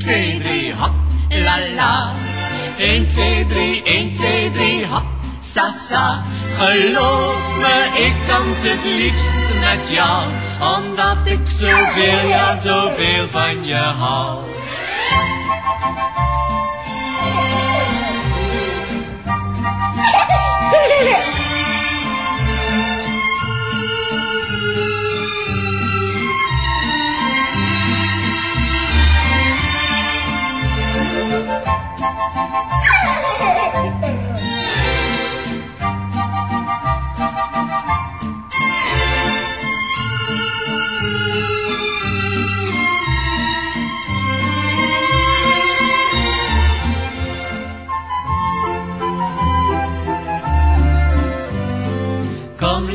2, 3, hop, la la. 1, 2, 3, 1, 2, 3, hop, sa sa. Geloof me, ik dans het liefst met jou, omdat ik zoveel, ja zoveel van je hou.